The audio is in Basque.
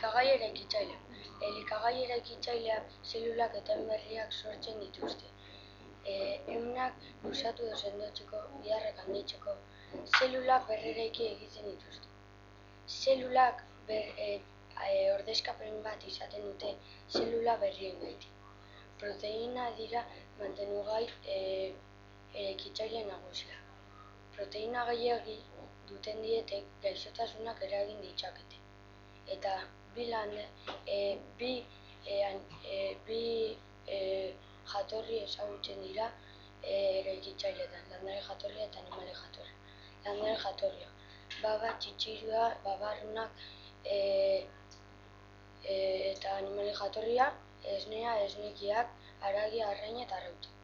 Elikagai eraikitzailea. Elikagai eraikitzaileak zelulak eta berriak sortzen dituzte. E, eunak lusatu edo sendotzeko, biharrak handitzeko, zelulak berreraiki egiten dituzte. Zelulak ber, e, e, ordezkapen bat izaten dute zelula berrien gaiti. Proteina dira mantenugai e, eraikitzaile nagusia. Proteina gehiagi duten dietek gaixotasunak eragin ditzakete. Eta bi lan, e, bi, e, e, bi e, jatorri ezagutzen dira e, eraikitzailetan, landare jatorria eta animale jatorria. Landare jatorria, baba, txitsirua, babarrunak e, e, eta animale jatorria, esnea, esnekiak, aragia, arraina eta arrautza.